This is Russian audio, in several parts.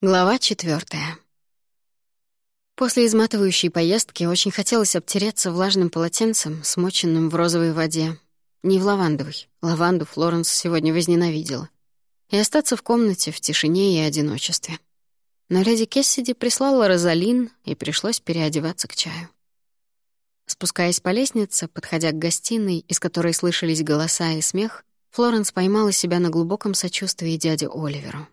Глава четвертая. После изматывающей поездки очень хотелось обтереться влажным полотенцем, смоченным в розовой воде. Не в лавандовой. Лаванду Флоренс сегодня возненавидела. И остаться в комнате в тишине и одиночестве. Но леди Кессиди прислала Розалин, и пришлось переодеваться к чаю. Спускаясь по лестнице, подходя к гостиной, из которой слышались голоса и смех, Флоренс поймала себя на глубоком сочувствии дяде Оливеру.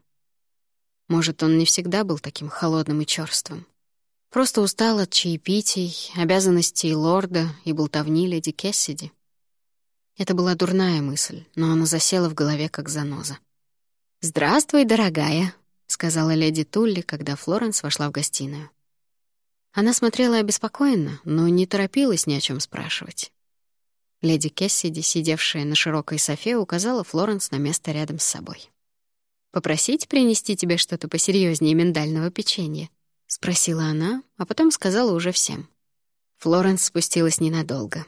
Может, он не всегда был таким холодным и чёрствым. Просто устал от чаепитий, обязанностей лорда и болтовни леди Кессиди. Это была дурная мысль, но она засела в голове как заноза. «Здравствуй, дорогая», — сказала леди Тулли, когда Флоренс вошла в гостиную. Она смотрела обеспокоенно, но не торопилась ни о чем спрашивать. Леди Кессиди, сидевшая на широкой софе, указала Флоренс на место рядом с собой. Попросить принести тебе что-то посерьезнее миндального печенья?» — спросила она, а потом сказала уже всем. Флоренс спустилась ненадолго.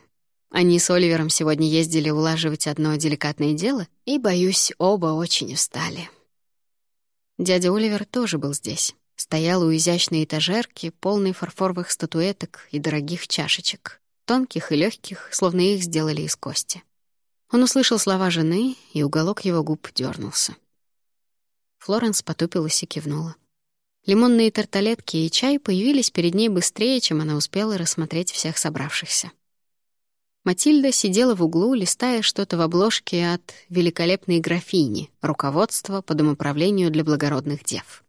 Они с Оливером сегодня ездили улаживать одно деликатное дело, и, боюсь, оба очень устали. Дядя Оливер тоже был здесь. Стоял у изящной этажерки, полной фарфоровых статуэток и дорогих чашечек, тонких и легких, словно их сделали из кости. Он услышал слова жены, и уголок его губ дернулся. Флоренс потупилась и кивнула. Лимонные тарталетки и чай появились перед ней быстрее, чем она успела рассмотреть всех собравшихся. Матильда сидела в углу, листая что-то в обложке от «Великолепной графини. Руководство по домоправлению для благородных дев».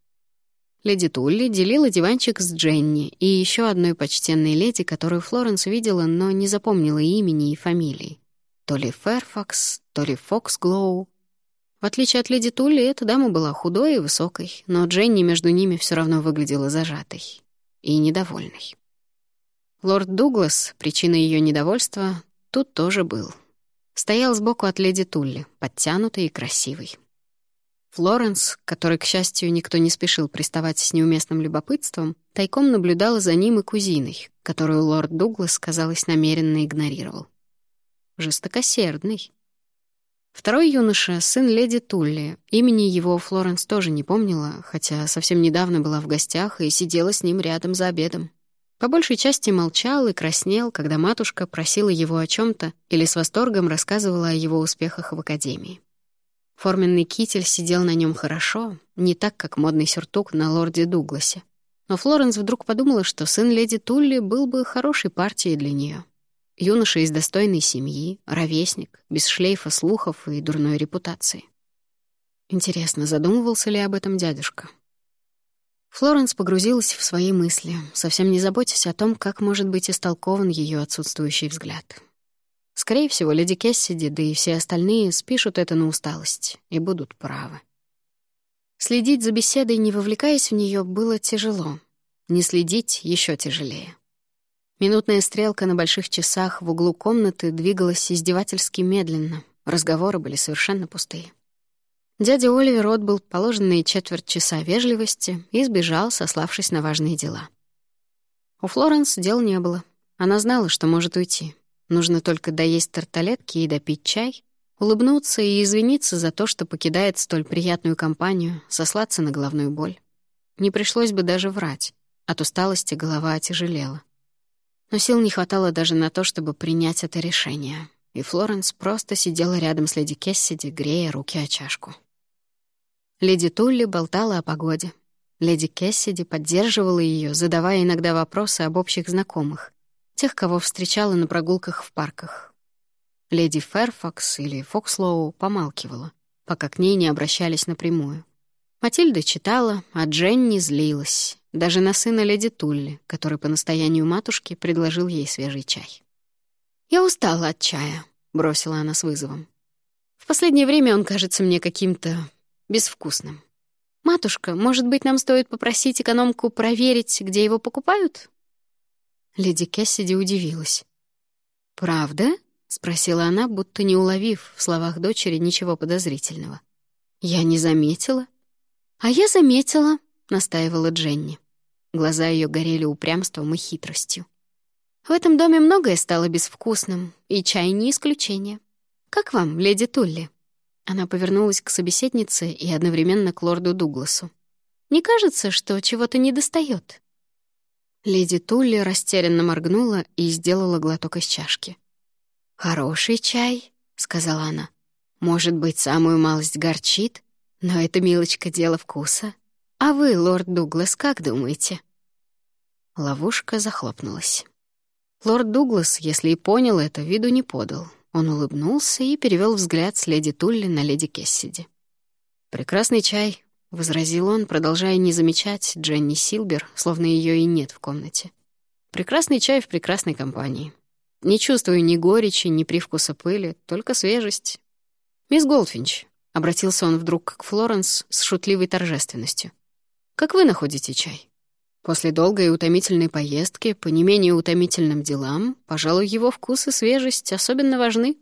Леди Тулли делила диванчик с Дженни и еще одной почтенной леди, которую Флоренс видела, но не запомнила имени и фамилии. То ли Ферфакс, то ли Фоксглоу, в отличие от леди Тулли, эта дама была худой и высокой, но Дженни между ними все равно выглядела зажатой и недовольной. Лорд Дуглас, причина ее недовольства, тут тоже был. Стоял сбоку от леди Тулли, подтянутый и красивый. Флоренс, которой, к счастью, никто не спешил приставать с неуместным любопытством, тайком наблюдала за ним и кузиной, которую лорд Дуглас, казалось, намеренно игнорировал. Жестокосердный. Второй юноша — сын леди Тулли. Имени его Флоренс тоже не помнила, хотя совсем недавно была в гостях и сидела с ним рядом за обедом. По большей части молчал и краснел, когда матушка просила его о чем то или с восторгом рассказывала о его успехах в академии. Форменный китель сидел на нем хорошо, не так, как модный сюртук на лорде Дугласе. Но Флоренс вдруг подумала, что сын леди Тулли был бы хорошей партией для нее. Юноша из достойной семьи, ровесник, без шлейфа слухов и дурной репутации. Интересно, задумывался ли об этом дядюшка? Флоренс погрузилась в свои мысли, совсем не заботясь о том, как может быть истолкован ее отсутствующий взгляд. Скорее всего, леди Кессиди, да и все остальные спишут это на усталость и будут правы. Следить за беседой, не вовлекаясь в нее, было тяжело. Не следить еще тяжелее. Минутная стрелка на больших часах в углу комнаты двигалась издевательски медленно. Разговоры были совершенно пустые. Дядя Оливер отбыл положенные четверть часа вежливости и сбежал, сославшись на важные дела. У Флоренс дел не было. Она знала, что может уйти. Нужно только доесть тарталетки и допить чай, улыбнуться и извиниться за то, что покидает столь приятную компанию, сослаться на головную боль. Не пришлось бы даже врать. От усталости голова отяжелела. Но сил не хватало даже на то, чтобы принять это решение. И Флоренс просто сидела рядом с леди Кессиди, грея руки о чашку. Леди Тулли болтала о погоде. Леди Кессиди поддерживала ее, задавая иногда вопросы об общих знакомых, тех, кого встречала на прогулках в парках. Леди Ферфакс или Фокслоу помалкивала, пока к ней не обращались напрямую. Матильда читала, а Дженни злилась, даже на сына леди Тулли, который по настоянию матушки предложил ей свежий чай. «Я устала от чая», — бросила она с вызовом. «В последнее время он кажется мне каким-то безвкусным. Матушка, может быть, нам стоит попросить экономку проверить, где его покупают?» Леди Кессиди удивилась. «Правда?» — спросила она, будто не уловив в словах дочери ничего подозрительного. «Я не заметила». «А я заметила», — настаивала Дженни. Глаза ее горели упрямством и хитростью. «В этом доме многое стало безвкусным, и чай не исключение. Как вам, леди Тулли?» Она повернулась к собеседнице и одновременно к лорду Дугласу. Не кажется, что чего-то недостает? Леди Тулли растерянно моргнула и сделала глоток из чашки. «Хороший чай», — сказала она. «Может быть, самую малость горчит, но это, милочка, дело вкуса. А вы, лорд Дуглас, как думаете?» Ловушка захлопнулась. Лорд Дуглас, если и понял это, виду не подал. Он улыбнулся и перевел взгляд с леди Тулли на леди Кессиди. «Прекрасный чай», — возразил он, продолжая не замечать Дженни Силбер, словно ее и нет в комнате. «Прекрасный чай в прекрасной компании. Не чувствую ни горечи, ни привкуса пыли, только свежесть. Мисс Голдфинч», — обратился он вдруг к Флоренс с шутливой торжественностью, «как вы находите чай?» После долгой и утомительной поездки по не менее утомительным делам, пожалуй, его вкус и свежесть особенно важны.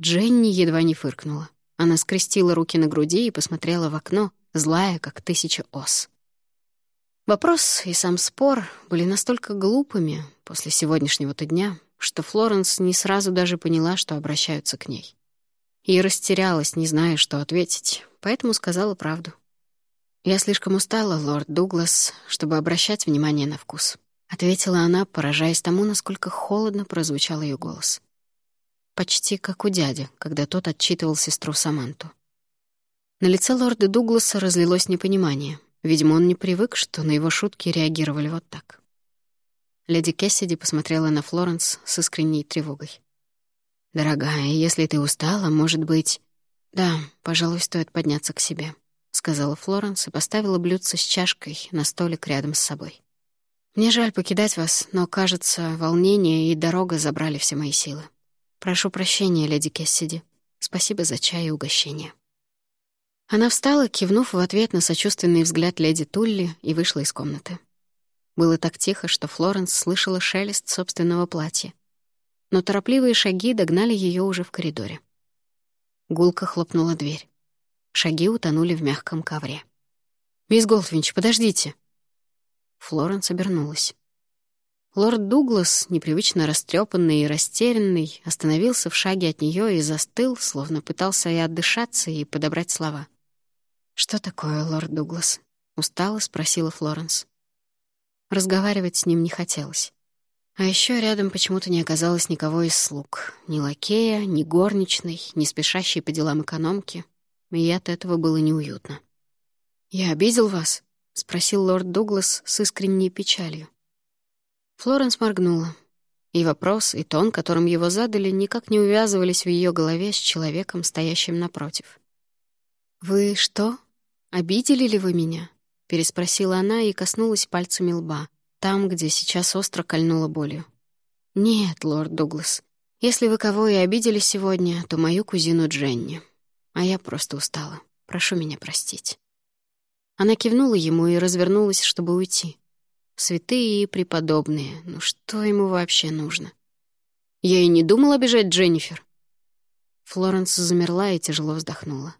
Дженни едва не фыркнула. Она скрестила руки на груди и посмотрела в окно, злая, как тысяча ос. Вопрос и сам спор были настолько глупыми после сегодняшнего-то дня, что Флоренс не сразу даже поняла, что обращаются к ней. И растерялась, не зная, что ответить, поэтому сказала правду. «Я слишком устала, лорд Дуглас, чтобы обращать внимание на вкус», — ответила она, поражаясь тому, насколько холодно прозвучал ее голос. Почти как у дяди, когда тот отчитывал сестру Саманту. На лице лорда Дугласа разлилось непонимание. Видимо, он не привык, что на его шутки реагировали вот так. Леди Кессиди посмотрела на Флоренс с искренней тревогой. «Дорогая, если ты устала, может быть...» «Да, пожалуй, стоит подняться к себе», — сказала Флоренс и поставила блюдце с чашкой на столик рядом с собой. «Мне жаль покидать вас, но, кажется, волнение и дорога забрали все мои силы. «Прошу прощения, леди Кессиди. Спасибо за чай и угощение». Она встала, кивнув в ответ на сочувственный взгляд леди Тулли и вышла из комнаты. Было так тихо, что Флоренс слышала шелест собственного платья. Но торопливые шаги догнали ее уже в коридоре. Гулко хлопнула дверь. Шаги утонули в мягком ковре. «Мисс Голдвинч, подождите!» Флоренс обернулась. Лорд Дуглас, непривычно растрепанный и растерянный, остановился в шаге от нее и застыл, словно пытался и отдышаться, и подобрать слова. «Что такое, лорд Дуглас?» — устало спросила Флоренс. Разговаривать с ним не хотелось. А еще рядом почему-то не оказалось никого из слуг. Ни лакея, ни горничной, ни спешащей по делам экономки. И от этого было неуютно. «Я обидел вас?» — спросил лорд Дуглас с искренней печалью. Флоренс моргнула. И вопрос, и тон, которым его задали, никак не увязывались в ее голове с человеком, стоящим напротив. «Вы что? Обидели ли вы меня?» — переспросила она и коснулась пальцами лба, там, где сейчас остро кольнула болью. «Нет, лорд Дуглас, если вы кого и обидели сегодня, то мою кузину Дженни. А я просто устала. Прошу меня простить». Она кивнула ему и развернулась, чтобы уйти. Святые и преподобные. Ну что ему вообще нужно? Я и не думал обижать Дженнифер. Флоренс замерла и тяжело вздохнула.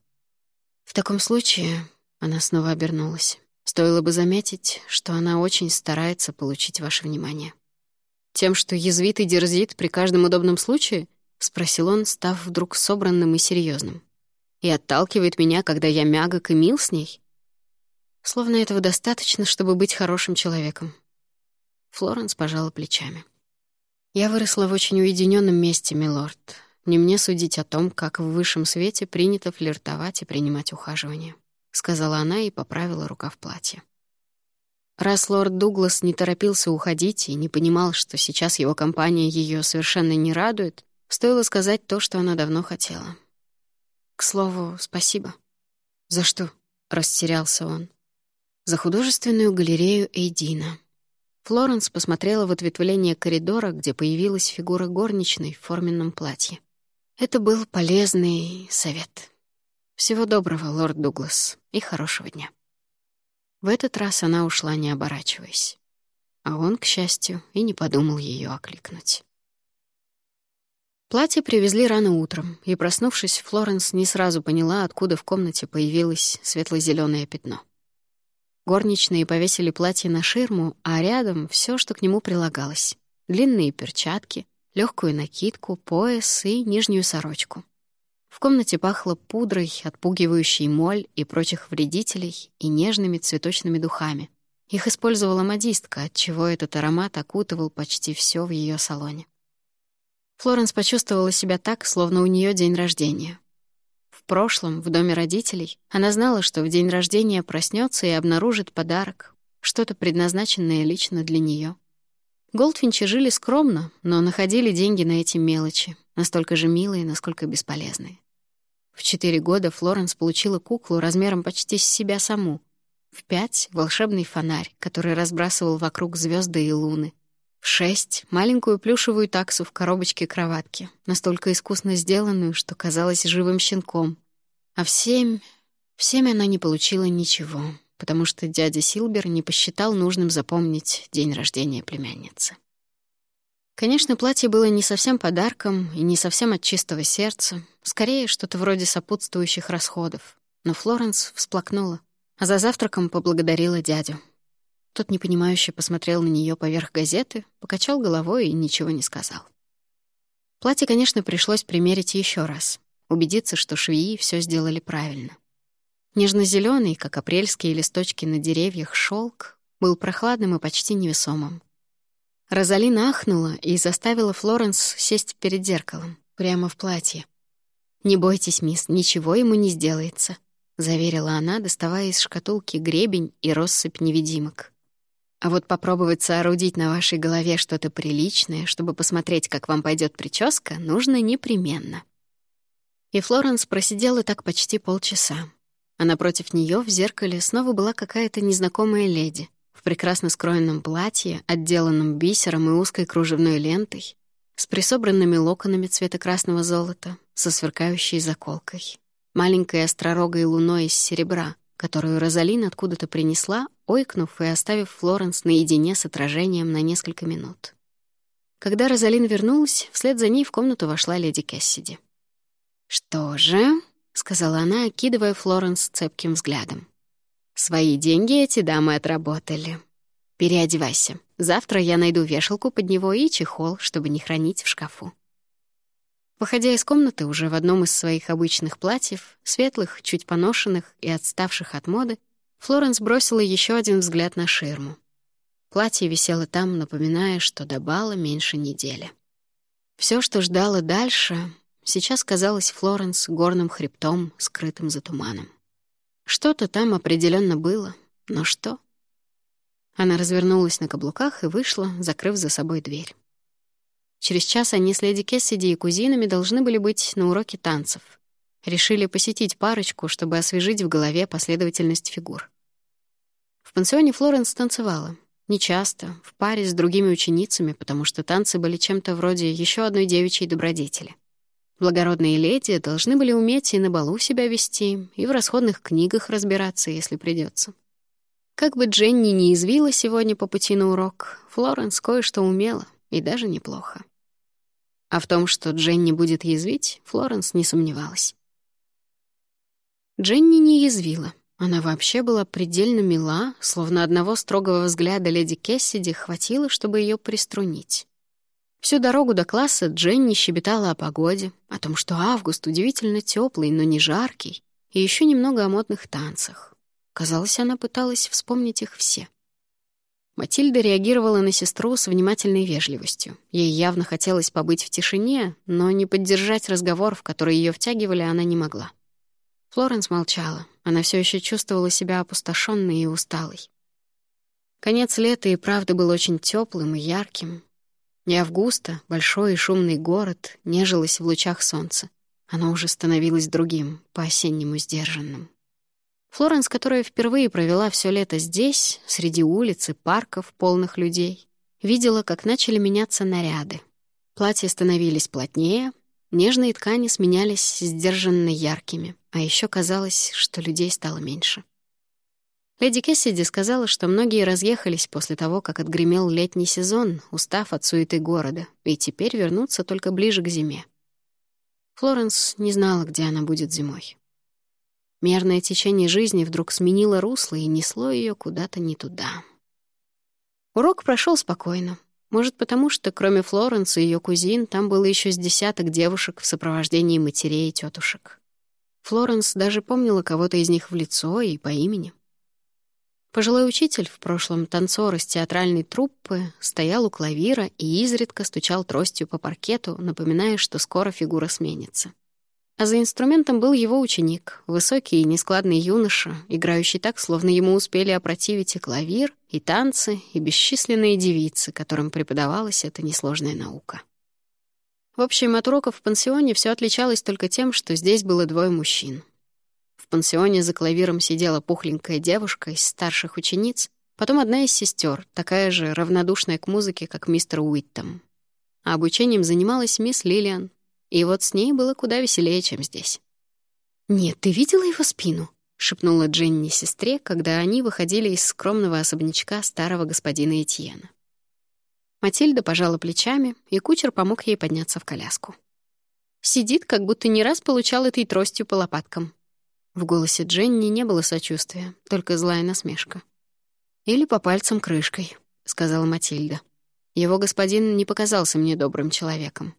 В таком случае она снова обернулась. Стоило бы заметить, что она очень старается получить ваше внимание. «Тем, что язвит и дерзит при каждом удобном случае?» — спросил он, став вдруг собранным и серьезным. «И отталкивает меня, когда я мягок и мил с ней?» Словно этого достаточно, чтобы быть хорошим человеком. Флоренс пожала плечами. «Я выросла в очень уединенном месте, милорд. Не мне судить о том, как в высшем свете принято флиртовать и принимать ухаживание», — сказала она и поправила рукав платья. Раз лорд Дуглас не торопился уходить и не понимал, что сейчас его компания ее совершенно не радует, стоило сказать то, что она давно хотела. «К слову, спасибо». «За что?» — растерялся он за художественную галерею Эйдина. Флоренс посмотрела в ответвление коридора, где появилась фигура горничной в форменном платье. Это был полезный совет. Всего доброго, лорд Дуглас, и хорошего дня. В этот раз она ушла, не оборачиваясь. А он, к счастью, и не подумал ее окликнуть. Платье привезли рано утром, и, проснувшись, Флоренс не сразу поняла, откуда в комнате появилось светло-зеленое пятно. Горничные повесили платье на ширму, а рядом все, что к нему прилагалось. Длинные перчатки, легкую накидку, пояс и нижнюю сорочку. В комнате пахло пудрой, отпугивающей моль и прочих вредителей, и нежными цветочными духами. Их использовала модистка, отчего этот аромат окутывал почти все в ее салоне. Флоренс почувствовала себя так, словно у нее день рождения. В прошлом, в доме родителей, она знала, что в день рождения проснется и обнаружит подарок, что-то предназначенное лично для нее. Голдфинчи жили скромно, но находили деньги на эти мелочи, настолько же милые, насколько бесполезные. В четыре года Флоренс получила куклу размером почти с себя саму. В пять — волшебный фонарь, который разбрасывал вокруг звезды и луны. В шесть — маленькую плюшевую таксу в коробочке кроватки, настолько искусно сделанную, что казалась живым щенком. А в семь... В семь она не получила ничего, потому что дядя Силбер не посчитал нужным запомнить день рождения племянницы. Конечно, платье было не совсем подарком и не совсем от чистого сердца, скорее что-то вроде сопутствующих расходов. Но Флоренс всплакнула, а за завтраком поблагодарила дядю. Тот непонимающе посмотрел на нее поверх газеты, покачал головой и ничего не сказал. Платье, конечно, пришлось примерить еще раз, убедиться, что швеи все сделали правильно. нежно зеленый как апрельские листочки на деревьях, шелк был прохладным и почти невесомым. Розалина ахнула и заставила Флоренс сесть перед зеркалом, прямо в платье. «Не бойтесь, мисс, ничего ему не сделается», — заверила она, доставая из шкатулки гребень и россыпь невидимок. «А вот попробовать соорудить на вашей голове что-то приличное, чтобы посмотреть, как вам пойдет прическа, нужно непременно». И Флоренс просидела так почти полчаса. А напротив нее в зеркале снова была какая-то незнакомая леди, в прекрасно скроенном платье, отделанном бисером и узкой кружевной лентой, с присобранными локонами цвета красного золота, со сверкающей заколкой, маленькой остророгой луной из серебра, которую Розалин откуда-то принесла, ойкнув и оставив Флоренс наедине с отражением на несколько минут. Когда Розалин вернулась, вслед за ней в комнату вошла леди Кэссиди. «Что же?» — сказала она, окидывая Флоренс цепким взглядом. Свои деньги эти дамы отработали. Переодевайся. Завтра я найду вешалку под него и чехол, чтобы не хранить в шкафу. Выходя из комнаты уже в одном из своих обычных платьев, светлых, чуть поношенных и отставших от моды, Флоренс бросила еще один взгляд на ширму. Платье висело там, напоминая, что до бала меньше недели. Все, что ждало дальше, сейчас казалось Флоренс горным хребтом, скрытым за туманом. Что-то там определенно было, но что? Она развернулась на каблуках и вышла, закрыв за собой дверь. Через час они с леди Кессиди и кузинами должны были быть на уроке танцев. Решили посетить парочку, чтобы освежить в голове последовательность фигур. В пансионе Флоренс танцевала. Нечасто, в паре с другими ученицами, потому что танцы были чем-то вроде еще одной девичьей добродетели. Благородные леди должны были уметь и на балу себя вести, и в расходных книгах разбираться, если придется. Как бы Дженни не извила сегодня по пути на урок, Флоренс кое-что умела, и даже неплохо. А в том, что Дженни будет язвить, Флоренс не сомневалась. Дженни не язвила. Она вообще была предельно мила, словно одного строгого взгляда леди Кессиди хватило, чтобы ее приструнить. Всю дорогу до класса Дженни щебетала о погоде, о том, что август удивительно теплый, но не жаркий, и еще немного о модных танцах. Казалось, она пыталась вспомнить их все. Матильда реагировала на сестру с внимательной вежливостью. Ей явно хотелось побыть в тишине, но не поддержать разговор, в который ее втягивали, она не могла. Флоренс молчала. Она все еще чувствовала себя опустошенной и усталой. Конец лета и правда был очень теплым и ярким, и Августа, большой и шумный город, нежилась в лучах солнца. Оно уже становилось другим, по-осеннему сдержанным. Флоренс, которая впервые провела все лето здесь, среди улиц и парков, полных людей, видела, как начали меняться наряды. Платья становились плотнее, нежные ткани сменялись сдержанно яркими, а еще казалось, что людей стало меньше. Леди Кессиди сказала, что многие разъехались после того, как отгремел летний сезон, устав от суеты города, и теперь вернутся только ближе к зиме. Флоренс не знала, где она будет зимой. Мерное течение жизни вдруг сменило русло и несло ее куда-то не туда. Урок прошел спокойно. Может, потому что, кроме Флоренс и ее кузин, там было еще с десяток девушек в сопровождении матерей и тетушек. Флоренс даже помнила кого-то из них в лицо и по имени. Пожилой учитель, в прошлом танцор из театральной труппы, стоял у клавира и изредка стучал тростью по паркету, напоминая, что скоро фигура сменится. А за инструментом был его ученик, высокий и нескладный юноша, играющий так, словно ему успели опротивить и клавир, и танцы, и бесчисленные девицы, которым преподавалась эта несложная наука. В общем, от уроков в пансионе все отличалось только тем, что здесь было двое мужчин. В пансионе за клавиром сидела пухленькая девушка из старших учениц, потом одна из сестер, такая же равнодушная к музыке, как мистер Уиттом. А обучением занималась мисс Лилиан, и вот с ней было куда веселее, чем здесь. «Нет, ты видела его спину?» — шепнула Дженни сестре, когда они выходили из скромного особнячка старого господина Этьена. Матильда пожала плечами, и кучер помог ей подняться в коляску. Сидит, как будто не раз получал этой тростью по лопаткам. В голосе Дженни не было сочувствия, только злая насмешка. «Или по пальцам крышкой», — сказала Матильда. «Его господин не показался мне добрым человеком.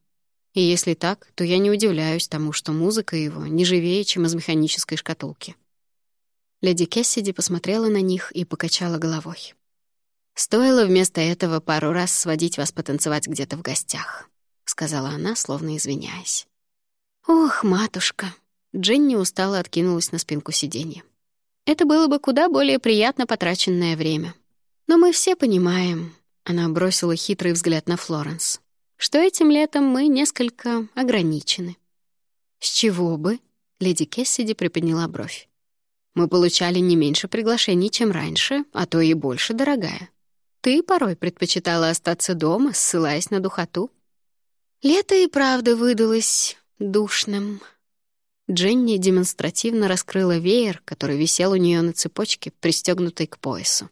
И если так, то я не удивляюсь тому, что музыка его не живее, чем из механической шкатулки». Леди Кессиди посмотрела на них и покачала головой. «Стоило вместо этого пару раз сводить вас потанцевать где-то в гостях», — сказала она, словно извиняясь. «Ох, матушка», Дженни устало откинулась на спинку сиденья. «Это было бы куда более приятно потраченное время. Но мы все понимаем...» Она бросила хитрый взгляд на Флоренс. «Что этим летом мы несколько ограничены». «С чего бы?» — леди Кессиди приподняла бровь. «Мы получали не меньше приглашений, чем раньше, а то и больше, дорогая. Ты порой предпочитала остаться дома, ссылаясь на духоту». «Лето и правда выдалось душным», Дженни демонстративно раскрыла веер, который висел у нее на цепочке, пристегнутой к поясу.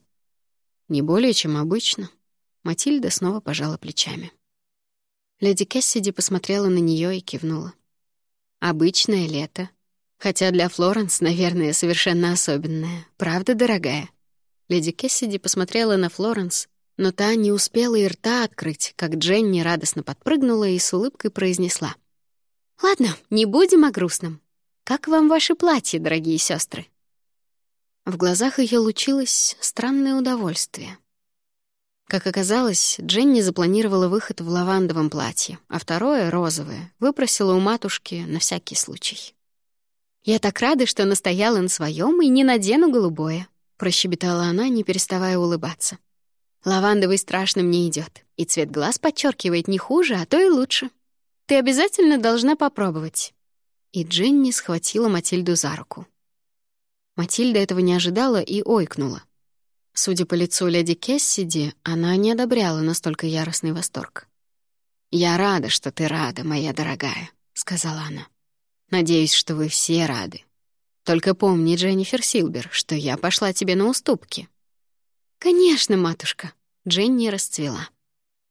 Не более, чем обычно. Матильда снова пожала плечами. Леди Кессиди посмотрела на нее и кивнула. «Обычное лето. Хотя для Флоренс, наверное, совершенно особенное. Правда, дорогая?» Леди Кессиди посмотрела на Флоренс, но та не успела и рта открыть, как Дженни радостно подпрыгнула и с улыбкой произнесла. «Ладно, не будем о грустном. Как вам ваше платье, дорогие сестры? В глазах ее лучилось странное удовольствие. Как оказалось, Дженни запланировала выход в лавандовом платье, а второе, розовое, выпросила у матушки на всякий случай. «Я так рада, что настояла на своем и не надену голубое», — прощебетала она, не переставая улыбаться. «Лавандовый страшно мне идет, и цвет глаз подчеркивает не хуже, а то и лучше. Ты обязательно должна попробовать и Дженни схватила Матильду за руку. Матильда этого не ожидала и ойкнула. Судя по лицу леди Кессиди, она не одобряла настолько яростный восторг. «Я рада, что ты рада, моя дорогая», — сказала она. «Надеюсь, что вы все рады. Только помни, Дженнифер Силбер, что я пошла тебе на уступки». «Конечно, матушка», — Дженни расцвела.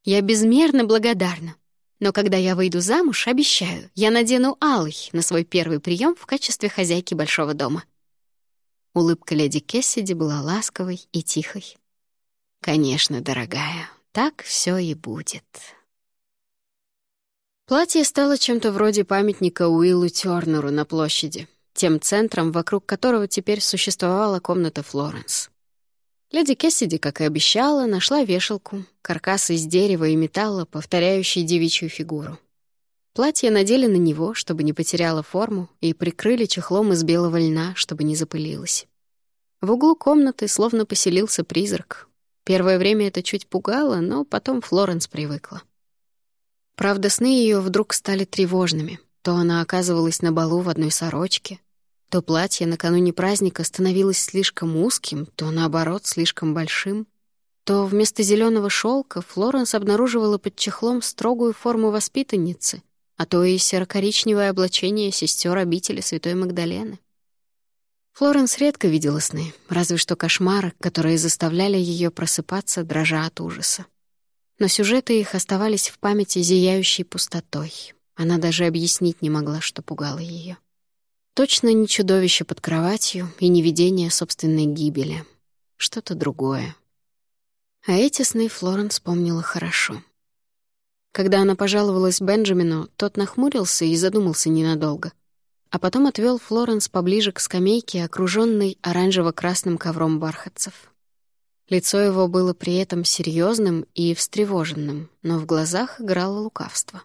«Я безмерно благодарна. Но когда я выйду замуж, обещаю, я надену алый на свой первый прием в качестве хозяйки большого дома». Улыбка леди Кессиди была ласковой и тихой. «Конечно, дорогая, так все и будет». Платье стало чем-то вроде памятника Уиллу Тёрнеру на площади, тем центром, вокруг которого теперь существовала комната Флоренс. Леди Кессиди, как и обещала, нашла вешалку, каркас из дерева и металла, повторяющий девичью фигуру. Платье надели на него, чтобы не потеряло форму, и прикрыли чехлом из белого льна, чтобы не запылилось. В углу комнаты словно поселился призрак. Первое время это чуть пугало, но потом Флоренс привыкла. Правда, сны ее вдруг стали тревожными. То она оказывалась на балу в одной сорочке, то платье накануне праздника становилось слишком узким, то, наоборот, слишком большим. То вместо зеленого шелка Флоренс обнаруживала под чехлом строгую форму воспитанницы, а то и серо-коричневое облачение сестер обители Святой Магдалены. Флоренс редко видела сны, разве что кошмары, которые заставляли ее просыпаться, дрожа от ужаса. Но сюжеты их оставались в памяти зияющей пустотой. Она даже объяснить не могла, что пугало ее. Точно не чудовище под кроватью и не видение собственной гибели. Что-то другое. А эти сны Флоренс помнила хорошо. Когда она пожаловалась Бенджамину, тот нахмурился и задумался ненадолго. А потом отвел Флоренс поближе к скамейке, окруженной оранжево-красным ковром бархатцев. Лицо его было при этом серьезным и встревоженным, но в глазах играло лукавство.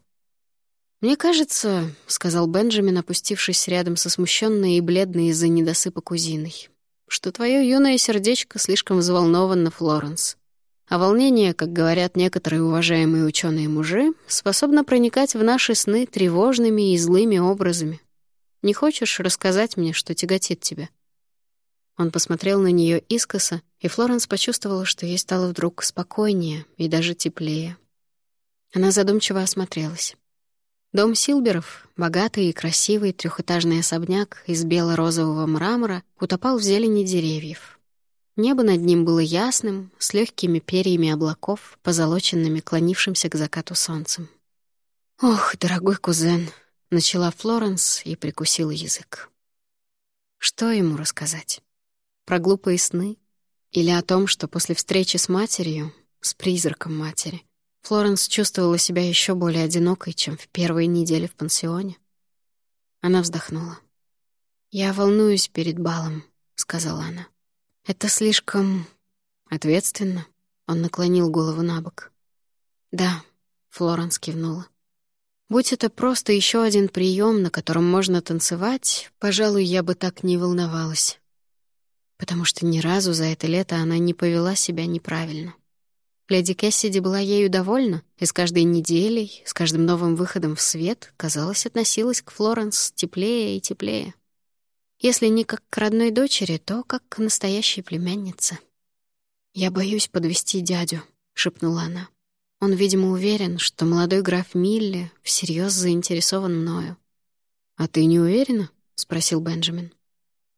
«Мне кажется», — сказал Бенджамин, опустившись рядом со смущенной и бледной из-за недосыпа кузиной, «что твое юное сердечко слишком взволновано, Флоренс. А волнение, как говорят некоторые уважаемые ученые мужи, способно проникать в наши сны тревожными и злыми образами. Не хочешь рассказать мне, что тяготит тебя?» Он посмотрел на нее искоса, и Флоренс почувствовала, что ей стало вдруг спокойнее и даже теплее. Она задумчиво осмотрелась. Дом Силберов, богатый и красивый трехэтажный особняк из бело-розового мрамора, утопал в зелени деревьев. Небо над ним было ясным, с легкими перьями облаков, позолоченными, клонившимся к закату солнцем. «Ох, дорогой кузен!» — начала Флоренс и прикусила язык. Что ему рассказать? Про глупые сны? Или о том, что после встречи с матерью, с призраком матери, Флоренс чувствовала себя еще более одинокой, чем в первые недели в пансионе? Она вздохнула. «Я волнуюсь перед балом», — сказала она. «Это слишком ответственно». Он наклонил голову на бок. «Да», — Флоренс кивнула. «Будь это просто еще один прием, на котором можно танцевать, пожалуй, я бы так не волновалась потому что ни разу за это лето она не повела себя неправильно. Леди Кэссиди была ею довольна, и с каждой неделей, с каждым новым выходом в свет, казалось, относилась к Флоренс теплее и теплее. Если не как к родной дочери, то как к настоящей племяннице. «Я боюсь подвести дядю», — шепнула она. Он, видимо, уверен, что молодой граф Милли всерьез заинтересован мною. «А ты не уверена?» — спросил Бенджамин.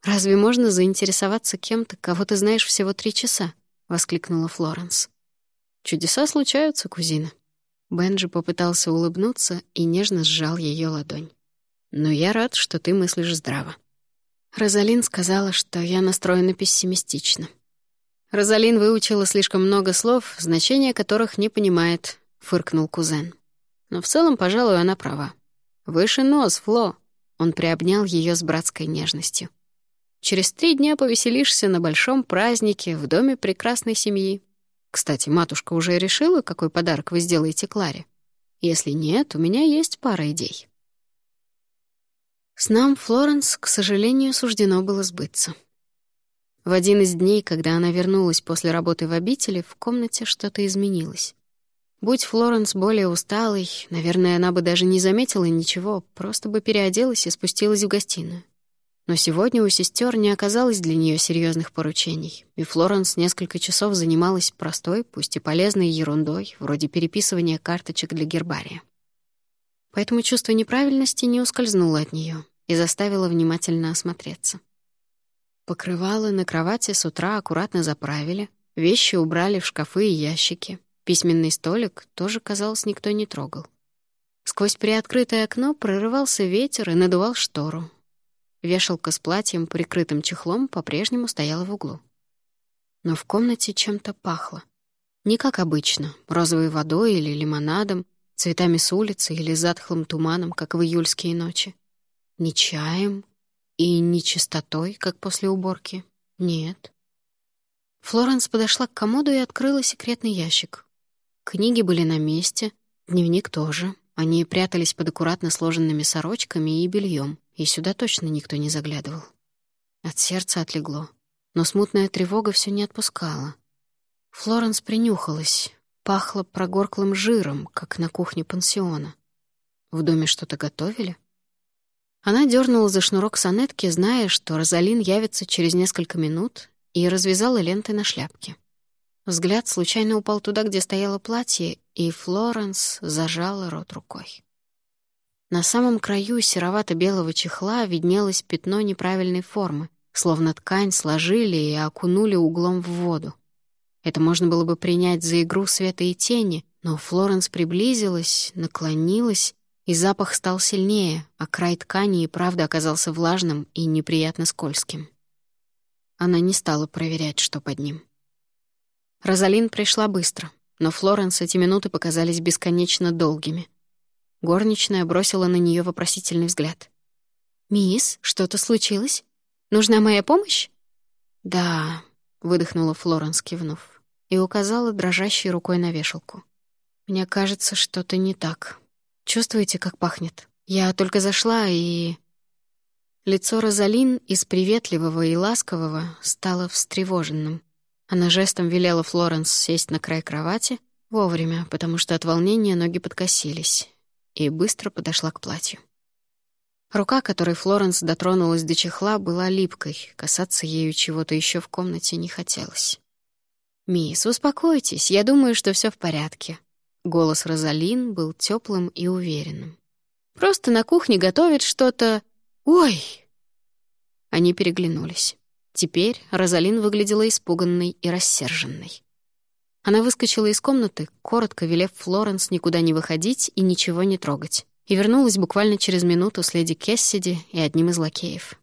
«Разве можно заинтересоваться кем-то, кого ты знаешь всего три часа?» — воскликнула Флоренс. «Чудеса случаются, кузина». Бенджи попытался улыбнуться и нежно сжал ее ладонь. «Но я рад, что ты мыслишь здраво». Розалин сказала, что я настроена пессимистично. Розалин выучила слишком много слов, значения которых не понимает, — фыркнул кузен. Но в целом, пожалуй, она права. «Выше нос, Фло!» Он приобнял ее с братской нежностью. Через три дня повеселишься на большом празднике в доме прекрасной семьи. Кстати, матушка уже решила, какой подарок вы сделаете Кларе? Если нет, у меня есть пара идей. С нам Флоренс, к сожалению, суждено было сбыться. В один из дней, когда она вернулась после работы в обители, в комнате что-то изменилось. Будь Флоренс более усталой, наверное, она бы даже не заметила ничего, просто бы переоделась и спустилась в гостиную. Но сегодня у сестер не оказалось для нее серьезных поручений, и Флоренс несколько часов занималась простой, пусть и полезной ерундой, вроде переписывания карточек для гербария. Поэтому чувство неправильности не ускользнуло от нее и заставило внимательно осмотреться. Покрывало на кровати с утра аккуратно заправили, вещи убрали в шкафы и ящики. Письменный столик тоже, казалось, никто не трогал. Сквозь приоткрытое окно прорывался ветер и надувал штору, Вешалка с платьем, прикрытым чехлом, по-прежнему стояла в углу. Но в комнате чем-то пахло. Не как обычно, розовой водой или лимонадом, цветами с улицы или затхлым туманом, как в июльские ночи. Не чаем и не чистотой, как после уборки. Нет. Флоренс подошла к комоду и открыла секретный ящик. Книги были на месте, дневник тоже. Они прятались под аккуратно сложенными сорочками и бельем и сюда точно никто не заглядывал. От сердца отлегло, но смутная тревога все не отпускала. Флоренс принюхалась, пахло прогорклым жиром, как на кухне пансиона. В доме что-то готовили? Она дернула за шнурок сонетки, зная, что Розалин явится через несколько минут, и развязала ленты на шляпке. Взгляд случайно упал туда, где стояло платье, и Флоренс зажала рот рукой. На самом краю серовато-белого чехла виднелось пятно неправильной формы, словно ткань сложили и окунули углом в воду. Это можно было бы принять за игру света и тени, но Флоренс приблизилась, наклонилась, и запах стал сильнее, а край ткани и правда оказался влажным и неприятно скользким. Она не стала проверять, что под ним. Розалин пришла быстро, но Флоренс эти минуты показались бесконечно долгими. Горничная бросила на нее вопросительный взгляд. «Мисс, что-то случилось? Нужна моя помощь?» «Да», — выдохнула Флоренс, кивнув, и указала дрожащей рукой на вешалку. «Мне кажется, что-то не так. Чувствуете, как пахнет? Я только зашла и...» Лицо Розалин из приветливого и ласкового стало встревоженным. Она жестом велела Флоренс сесть на край кровати вовремя, потому что от волнения ноги подкосились, и быстро подошла к платью. Рука, которой Флоренс дотронулась до чехла, была липкой, касаться ею чего-то еще в комнате не хотелось. «Мисс, успокойтесь, я думаю, что все в порядке». Голос Розалин был теплым и уверенным. «Просто на кухне готовит что-то «Ой!» Они переглянулись. Теперь Розалин выглядела испуганной и рассерженной. Она выскочила из комнаты, коротко велев Флоренс никуда не выходить и ничего не трогать, и вернулась буквально через минуту с леди Кессиди и одним из лакеев.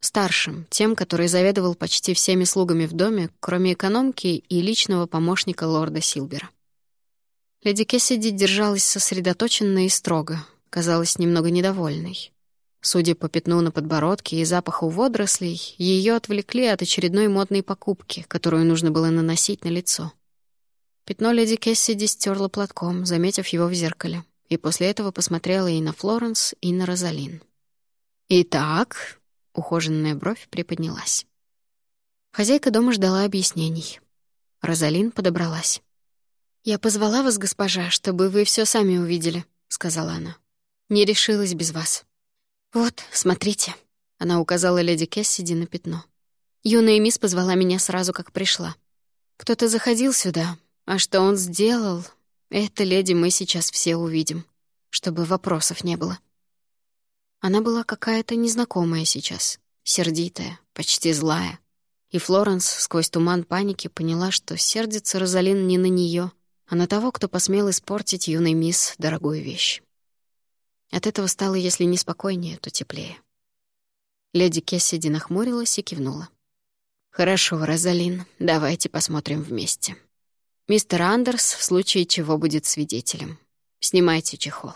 Старшим, тем, который заведовал почти всеми слугами в доме, кроме экономки и личного помощника лорда Силбера. Леди Кессиди держалась сосредоточенно и строго, казалась немного недовольной. Судя по пятну на подбородке и запаху водорослей, ее отвлекли от очередной модной покупки, которую нужно было наносить на лицо. Пятно леди Кессиди стерла платком, заметив его в зеркале, и после этого посмотрела и на Флоренс, и на Розалин. «Итак», — ухоженная бровь приподнялась. Хозяйка дома ждала объяснений. Розалин подобралась. «Я позвала вас, госпожа, чтобы вы все сами увидели», — сказала она. «Не решилась без вас». «Вот, смотрите», — она указала леди Кессиди на пятно. Юная мисс позвала меня сразу, как пришла. Кто-то заходил сюда, а что он сделал, это, леди, мы сейчас все увидим, чтобы вопросов не было. Она была какая-то незнакомая сейчас, сердитая, почти злая. И Флоренс сквозь туман паники поняла, что сердится Розалин не на нее, а на того, кто посмел испортить юной мисс дорогую вещь. От этого стало, если не спокойнее, то теплее. Леди Кессиди нахмурилась и кивнула. «Хорошо, Розалин, давайте посмотрим вместе. Мистер Андерс в случае чего будет свидетелем. Снимайте чехол».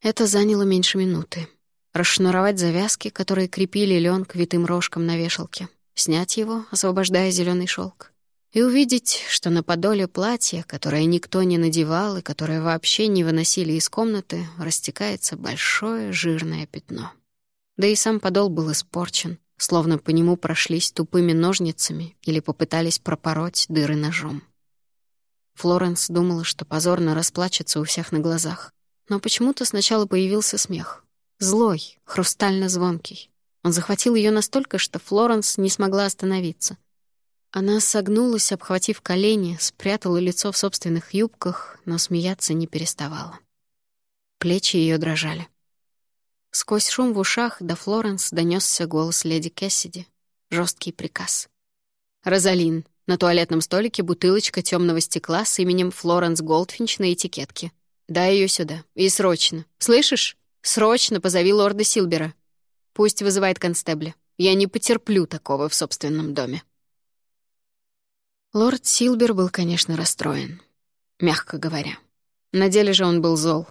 Это заняло меньше минуты. Расшнуровать завязки, которые крепили лен к витым рожкам на вешалке, снять его, освобождая зеленый шелк, и увидеть, что на подоле платья, которое никто не надевал и которое вообще не выносили из комнаты, растекается большое жирное пятно. Да и сам подол был испорчен, словно по нему прошлись тупыми ножницами или попытались пропороть дыры ножом. Флоренс думала, что позорно расплачется у всех на глазах. Но почему-то сначала появился смех. Злой, хрустально-звонкий. Он захватил ее настолько, что Флоренс не смогла остановиться. Она согнулась, обхватив колени, спрятала лицо в собственных юбках, но смеяться не переставала. Плечи ее дрожали. Сквозь шум в ушах до Флоренс донесся голос леди Кэссиди. Жесткий приказ. «Розалин, на туалетном столике бутылочка темного стекла с именем Флоренс Голдфинч на этикетке. Дай ее сюда. И срочно. Слышишь? Срочно позови лорда Силбера. Пусть вызывает констебля. Я не потерплю такого в собственном доме». Лорд Силбер был, конечно, расстроен. Мягко говоря. На деле же он был зол.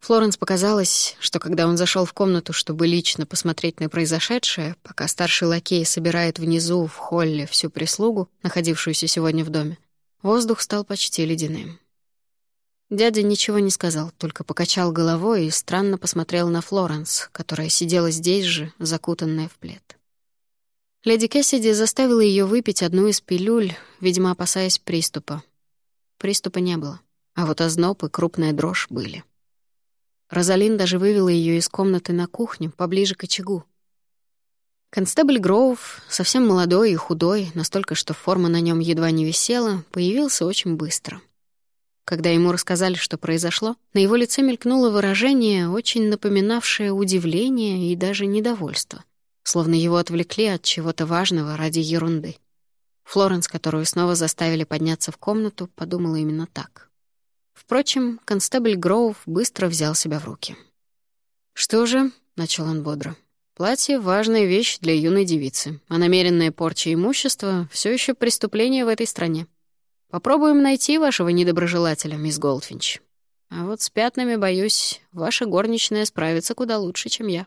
Флоренс показалось, что когда он зашел в комнату, чтобы лично посмотреть на произошедшее, пока старший лакей собирает внизу, в холле, всю прислугу, находившуюся сегодня в доме, воздух стал почти ледяным. Дядя ничего не сказал, только покачал головой и странно посмотрел на Флоренс, которая сидела здесь же, закутанная в плед. Леди Кэссиди заставила ее выпить одну из пилюль, видимо, опасаясь приступа. Приступа не было, а вот озноб и крупная дрожь были. Розалин даже вывела ее из комнаты на кухню, поближе к очагу. Констебль Гроув, совсем молодой и худой, настолько, что форма на нем едва не висела, появился очень быстро. Когда ему рассказали, что произошло, на его лице мелькнуло выражение, очень напоминавшее удивление и даже недовольство словно его отвлекли от чего-то важного ради ерунды. Флоренс, которую снова заставили подняться в комнату, подумала именно так. Впрочем, констебль Гроув быстро взял себя в руки. «Что же?» — начал он бодро. Платье — важная вещь для юной девицы, а намеренная порча имущества — все еще преступление в этой стране. Попробуем найти вашего недоброжелателя, мисс Голдфинч. А вот с пятнами, боюсь, ваша горничная справится куда лучше, чем я».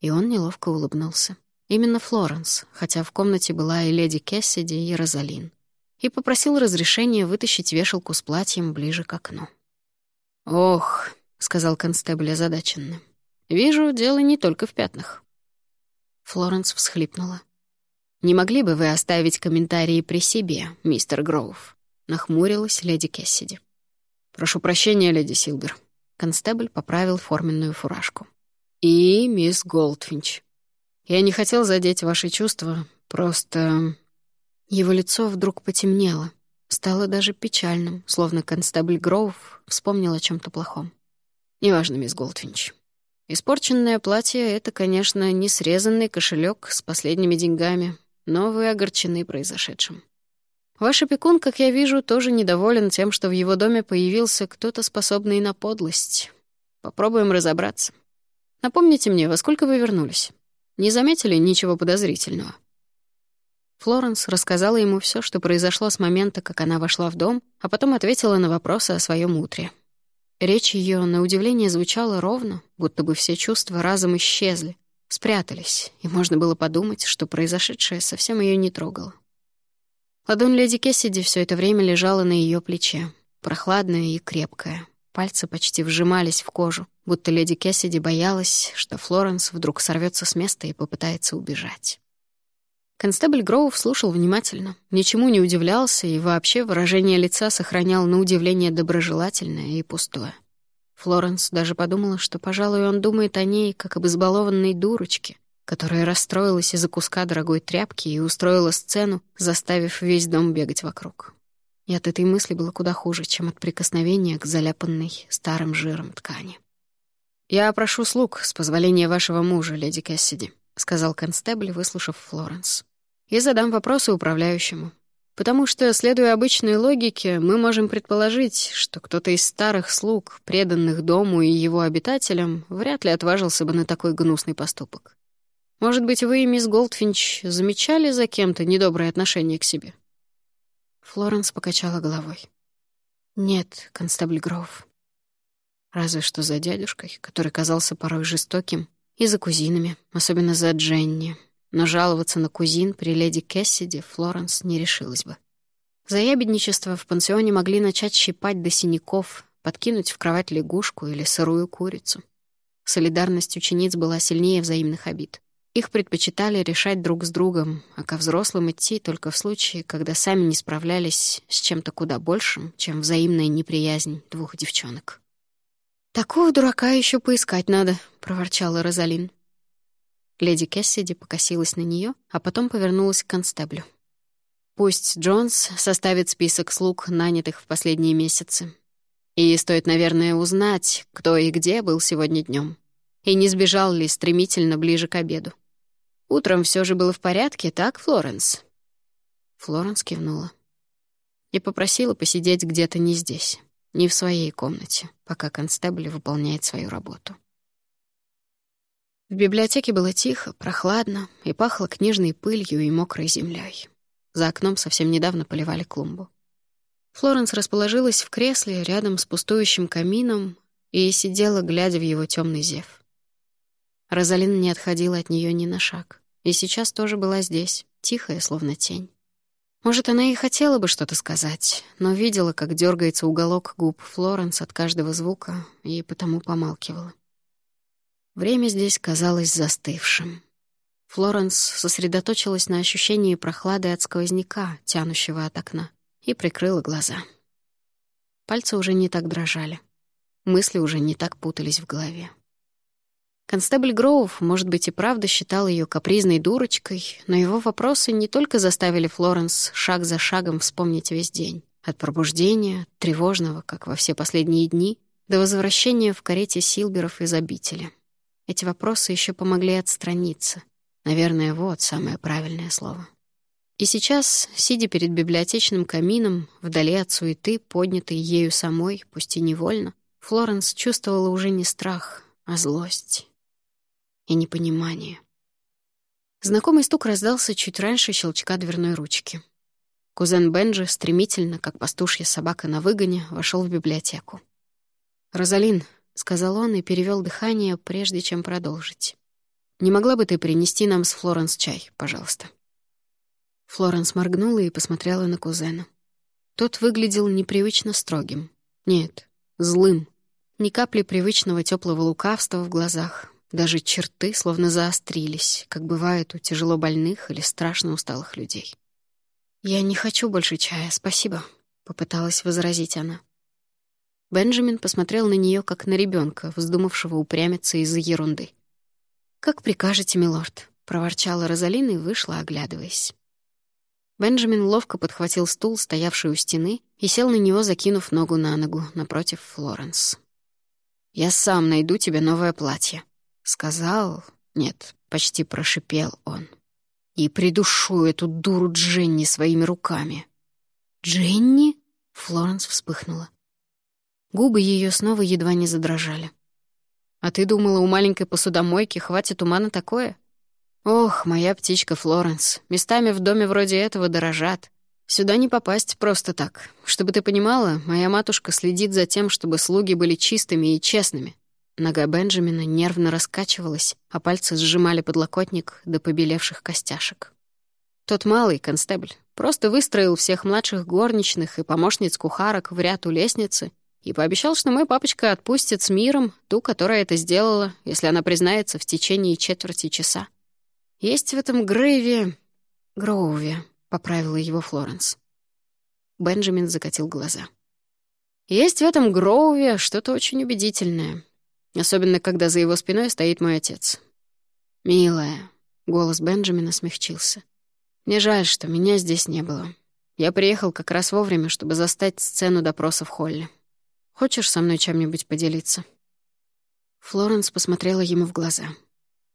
И он неловко улыбнулся. Именно Флоренс, хотя в комнате была и леди Кессиди, и Розалин. И попросил разрешения вытащить вешалку с платьем ближе к окну. «Ох», — сказал констебль озадаченно, — «вижу, дело не только в пятнах». Флоренс всхлипнула. «Не могли бы вы оставить комментарии при себе, мистер Гроув?» — нахмурилась леди Кессиди. «Прошу прощения, леди Силбер». Констебль поправил форменную фуражку. «И мисс Голдфинч. Я не хотел задеть ваши чувства, просто...» Его лицо вдруг потемнело, стало даже печальным, словно констебль Гроув вспомнил о чем то плохом. «Неважно, мисс Голдфинч. Испорченное платье — это, конечно, не срезанный кошелек с последними деньгами, но вы огорчены произошедшим. Ваш опекун, как я вижу, тоже недоволен тем, что в его доме появился кто-то способный на подлость. Попробуем разобраться. Напомните мне, во сколько вы вернулись?» Не заметили ничего подозрительного?» Флоренс рассказала ему все, что произошло с момента, как она вошла в дом, а потом ответила на вопросы о своем утре. Речь ее, на удивление, звучала ровно, будто бы все чувства разом исчезли, спрятались, и можно было подумать, что произошедшее совсем ее не трогало. Ладонь леди Кессиди все это время лежала на ее плече, прохладная и крепкая. Пальцы почти вжимались в кожу, будто леди Кессиди боялась, что Флоренс вдруг сорвется с места и попытается убежать. Констебль Гроув слушал внимательно, ничему не удивлялся и вообще выражение лица сохранял на удивление доброжелательное и пустое. Флоренс даже подумала, что, пожалуй, он думает о ней, как об избалованной дурочке, которая расстроилась из-за куска дорогой тряпки и устроила сцену, заставив весь дом бегать вокруг. И от этой мысли было куда хуже, чем от прикосновения к заляпанной старым жиром ткани. «Я прошу слуг, с позволения вашего мужа, леди Кэссиди», — сказал констебль, выслушав Флоренс. «И задам вопросы управляющему. Потому что, следуя обычной логике, мы можем предположить, что кто-то из старых слуг, преданных дому и его обитателям, вряд ли отважился бы на такой гнусный поступок. Может быть, вы, мисс Голдфинч, замечали за кем-то недоброе отношение к себе?» Флоренс покачала головой. «Нет, констебль Гроув. Разве что за дядюшкой, который казался порой жестоким, и за кузинами, особенно за Дженни. Но жаловаться на кузин при леди Кессиди Флоренс не решилась бы. За ябедничество в пансионе могли начать щипать до синяков, подкинуть в кровать лягушку или сырую курицу. Солидарность учениц была сильнее взаимных обид. Их предпочитали решать друг с другом, а ко взрослым идти только в случае, когда сами не справлялись с чем-то куда большим, чем взаимная неприязнь двух девчонок. «Такого дурака еще поискать надо», — проворчала Розалин. Леди Кессиди покосилась на нее, а потом повернулась к констеблю. «Пусть Джонс составит список слуг, нанятых в последние месяцы. И стоит, наверное, узнать, кто и где был сегодня днем, и не сбежал ли стремительно ближе к обеду. Утром все же было в порядке, так, Флоренс?» Флоренс кивнула. И попросила посидеть где-то не здесь, не в своей комнате, пока констебль выполняет свою работу. В библиотеке было тихо, прохладно и пахло книжной пылью и мокрой землей. За окном совсем недавно поливали клумбу. Флоренс расположилась в кресле рядом с пустующим камином и сидела, глядя в его темный зев. Розалин не отходила от нее ни на шаг. И сейчас тоже была здесь, тихая, словно тень. Может, она и хотела бы что-то сказать, но видела, как дергается уголок губ Флоренс от каждого звука, и потому помалкивала. Время здесь казалось застывшим. Флоренс сосредоточилась на ощущении прохлады от сквозняка, тянущего от окна, и прикрыла глаза. Пальцы уже не так дрожали. Мысли уже не так путались в голове. Констебль Гроув, может быть, и правда считал ее капризной дурочкой, но его вопросы не только заставили Флоренс шаг за шагом вспомнить весь день. От пробуждения, тревожного, как во все последние дни, до возвращения в карете Силберов из обители. Эти вопросы еще помогли отстраниться. Наверное, вот самое правильное слово. И сейчас, сидя перед библиотечным камином, вдали от суеты, поднятой ею самой, пусть и невольно, Флоренс чувствовала уже не страх, а злость. и непонимание. Знакомый стук раздался чуть раньше щелчка дверной ручки. Кузен Бенджи стремительно, как пастушья собака на выгоне, вошел в библиотеку. «Розалин», — сказал он и перевел дыхание, прежде чем продолжить. «Не могла бы ты принести нам с Флоренс чай, пожалуйста?» Флоренс моргнула и посмотрела на кузена. Тот выглядел непривычно строгим. Нет, злым. Ни капли привычного теплого лукавства в глазах. Даже черты словно заострились, как бывает у тяжело больных или страшно усталых людей. «Я не хочу больше чая, спасибо», — попыталась возразить она. Бенджамин посмотрел на нее как на ребенка, вздумавшего упрямиться из-за ерунды. «Как прикажете, милорд», — проворчала Розалина и вышла, оглядываясь. Бенджамин ловко подхватил стул, стоявший у стены, и сел на него, закинув ногу на ногу, напротив Флоренс. «Я сам найду тебе новое платье», — сказал... Нет, почти прошипел он. «И придушу эту дуру Дженни своими руками». «Дженни?» — Флоренс вспыхнула. Губы ее снова едва не задрожали. «А ты думала, у маленькой посудомойки хватит ума на такое?» Ох, моя птичка Флоренс, местами в доме вроде этого дорожат. Сюда не попасть просто так. Чтобы ты понимала, моя матушка следит за тем, чтобы слуги были чистыми и честными. Нога Бенджамина нервно раскачивалась, а пальцы сжимали подлокотник до побелевших костяшек. Тот малый, констебль, просто выстроил всех младших горничных и помощниц кухарок в ряд у лестницы и пообещал, что мой папочка отпустит с миром ту, которая это сделала, если она признается в течение четверти часа. Есть в этом Грейве... Гроуве, — поправила его Флоренс. Бенджамин закатил глаза. Есть в этом Гроуве что-то очень убедительное. Особенно, когда за его спиной стоит мой отец. «Милая», — голос Бенджамина смягчился. «Мне жаль, что меня здесь не было. Я приехал как раз вовремя, чтобы застать сцену допроса в холле. Хочешь со мной чем-нибудь поделиться?» Флоренс посмотрела ему в глаза.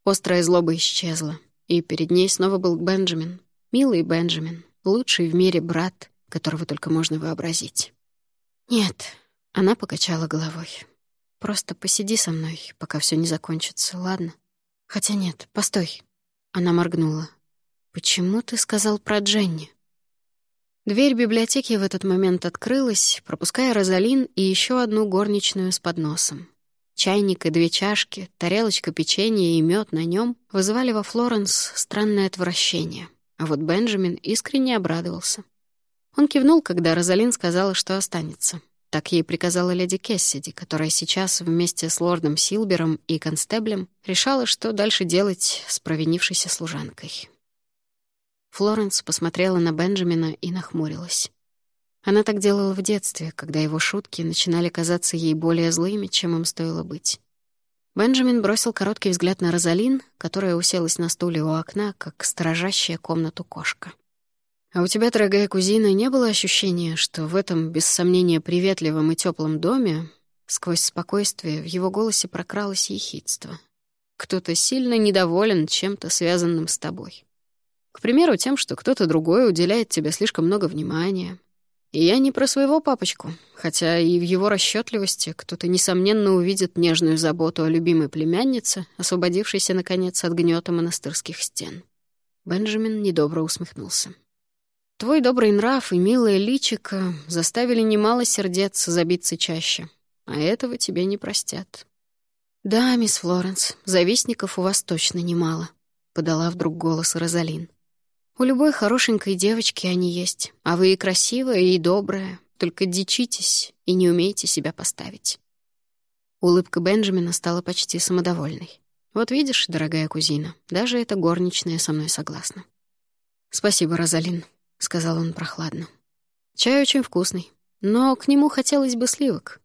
Острая злоба исчезла. И перед ней снова был Бенджамин, милый Бенджамин, лучший в мире брат, которого только можно вообразить. «Нет», — она покачала головой. «Просто посиди со мной, пока все не закончится, ладно? Хотя нет, постой». Она моргнула. «Почему ты сказал про Дженни?» Дверь библиотеки в этот момент открылась, пропуская Розалин и еще одну горничную с подносом. Чайник и две чашки, тарелочка печенья и мед на нем вызывали во Флоренс странное отвращение. А вот Бенджамин искренне обрадовался. Он кивнул, когда Розалин сказала, что останется. Так ей приказала леди Кессиди, которая сейчас вместе с лордом Силбером и констеблем решала, что дальше делать с провинившейся служанкой. Флоренс посмотрела на Бенджамина и нахмурилась. Она так делала в детстве, когда его шутки начинали казаться ей более злыми, чем им стоило быть. Бенджамин бросил короткий взгляд на Розалин, которая уселась на стуле у окна, как сторожащая комнату кошка. «А у тебя, дорогая кузина, не было ощущения, что в этом, без сомнения, приветливом и теплом доме сквозь спокойствие в его голосе прокралось ехидство? Кто-то сильно недоволен чем-то, связанным с тобой. К примеру, тем, что кто-то другой уделяет тебе слишком много внимания, и я не про своего папочку, хотя и в его расчетливости кто-то, несомненно, увидит нежную заботу о любимой племяннице, освободившейся, наконец, от гнета монастырских стен. Бенджамин недобро усмехнулся. «Твой добрый нрав и милое личико заставили немало сердец забиться чаще, а этого тебе не простят». «Да, мисс Флоренс, завистников у вас точно немало», — подала вдруг голос Розалин. У любой хорошенькой девочки они есть, а вы и красивая, и добрая, только дичитесь и не умеете себя поставить». Улыбка Бенджамина стала почти самодовольной. «Вот видишь, дорогая кузина, даже эта горничная со мной согласна». «Спасибо, Розалин», — сказал он прохладно. «Чай очень вкусный, но к нему хотелось бы сливок».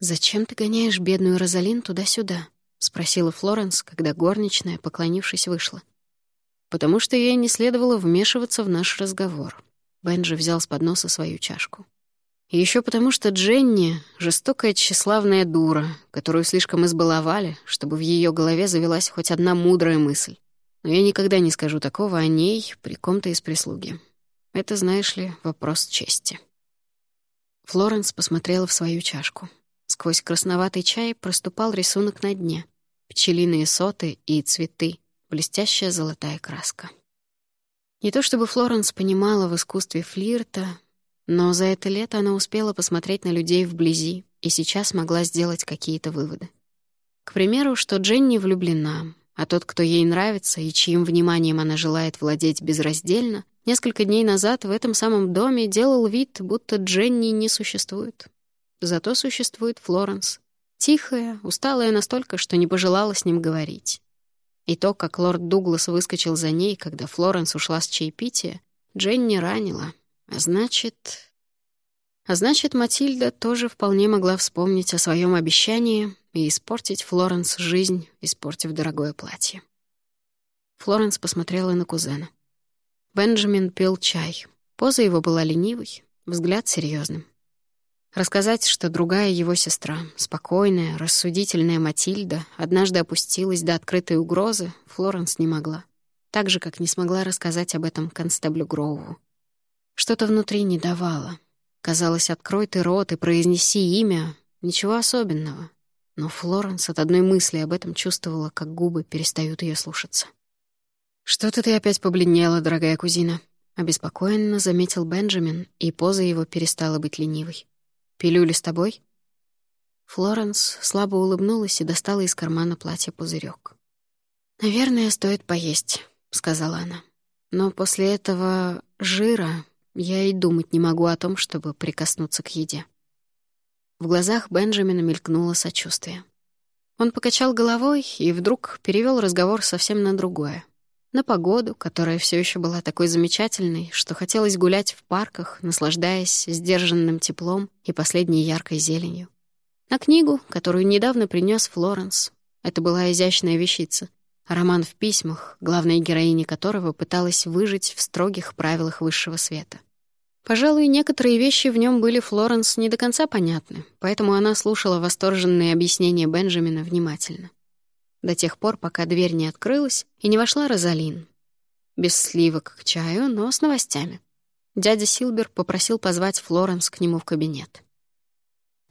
«Зачем ты гоняешь бедную Розалин туда-сюда?» — спросила Флоренс, когда горничная, поклонившись, вышла потому что ей не следовало вмешиваться в наш разговор. Бенджи взял с подноса свою чашку. Еще потому, что Дженни — жестокая тщеславная дура, которую слишком избаловали, чтобы в ее голове завелась хоть одна мудрая мысль. Но я никогда не скажу такого о ней при ком-то из прислуги. Это, знаешь ли, вопрос чести. Флоренс посмотрела в свою чашку. Сквозь красноватый чай проступал рисунок на дне. пчелиные соты и цветы, блестящая золотая краска. Не то чтобы Флоренс понимала в искусстве флирта, но за это лето она успела посмотреть на людей вблизи и сейчас могла сделать какие-то выводы. К примеру, что Дженни влюблена, а тот, кто ей нравится и чьим вниманием она желает владеть безраздельно, несколько дней назад в этом самом доме делал вид, будто Дженни не существует. Зато существует Флоренс. Тихая, усталая настолько, что не пожелала с ним говорить. И то, как лорд Дуглас выскочил за ней, когда Флоренс ушла с чаепития, Дженни ранила. А значит... А значит, Матильда тоже вполне могла вспомнить о своем обещании и испортить Флоренс жизнь, испортив дорогое платье. Флоренс посмотрела на кузена. Бенджамин пил чай. Поза его была ленивой, взгляд серьезным. Рассказать, что другая его сестра, спокойная, рассудительная Матильда, однажды опустилась до открытой угрозы, Флоренс не могла. Так же, как не смогла рассказать об этом констеблю Гроуву. Что-то внутри не давало. Казалось, открой ты рот и произнеси имя. Ничего особенного. Но Флоренс от одной мысли об этом чувствовала, как губы перестают ее слушаться. «Что-то ты опять побледнела, дорогая кузина», — обеспокоенно заметил Бенджамин, и поза его перестала быть ленивой. Пилюли с тобой?» Флоренс слабо улыбнулась и достала из кармана платья пузырек. «Наверное, стоит поесть», — сказала она. «Но после этого жира я и думать не могу о том, чтобы прикоснуться к еде». В глазах Бенджамина мелькнуло сочувствие. Он покачал головой и вдруг перевел разговор совсем на другое на погоду, которая все еще была такой замечательной, что хотелось гулять в парках, наслаждаясь сдержанным теплом и последней яркой зеленью. На книгу, которую недавно принес Флоренс. Это была изящная вещица. Роман в письмах, главная героиня которого пыталась выжить в строгих правилах высшего света. Пожалуй, некоторые вещи в нем были Флоренс не до конца понятны, поэтому она слушала восторженные объяснения Бенджамина внимательно до тех пор, пока дверь не открылась и не вошла Розалин. Без сливок к чаю, но с новостями. Дядя Силбер попросил позвать Флоренс к нему в кабинет.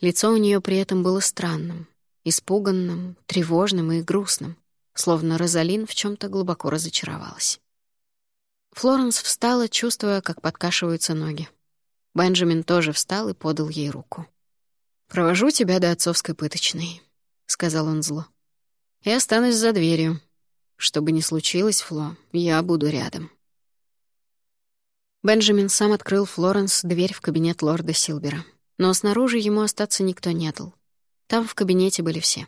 Лицо у нее при этом было странным, испуганным, тревожным и грустным, словно Розалин в чем то глубоко разочаровалась. Флоренс встала, чувствуя, как подкашиваются ноги. Бенджамин тоже встал и подал ей руку. «Провожу тебя до отцовской пыточной», — сказал он зло и останусь за дверью. Что бы ни случилось, Фло, я буду рядом. Бенджамин сам открыл Флоренс дверь в кабинет лорда Силбера. Но снаружи ему остаться никто не дал. Там в кабинете были все.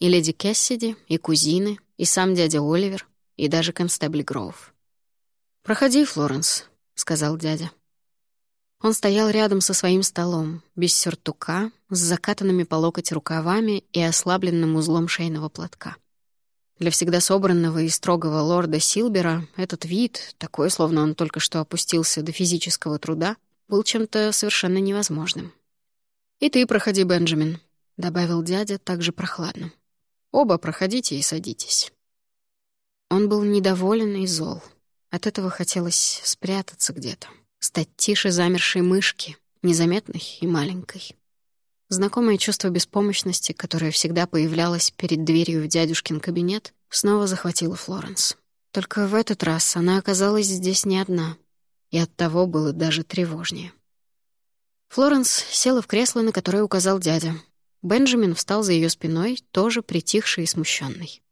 И леди Кессиди, и кузины, и сам дядя Оливер, и даже констебль Гроув. «Проходи, Флоренс», — сказал дядя. Он стоял рядом со своим столом, без сюртука, с закатанными по локоть рукавами и ослабленным узлом шейного платка. Для всегда собранного и строгого лорда Силбера этот вид, такой, словно он только что опустился до физического труда, был чем-то совершенно невозможным. «И ты проходи, Бенджамин», — добавил дядя также прохладно. «Оба проходите и садитесь». Он был недоволен и зол. От этого хотелось спрятаться где-то стать тише замершей мышки, незаметной и маленькой. Знакомое чувство беспомощности, которое всегда появлялось перед дверью в дядюшкин кабинет, снова захватило Флоренс. Только в этот раз она оказалась здесь не одна, и оттого было даже тревожнее. Флоренс села в кресло, на которое указал дядя. Бенджамин встал за ее спиной, тоже притихший и смущенный.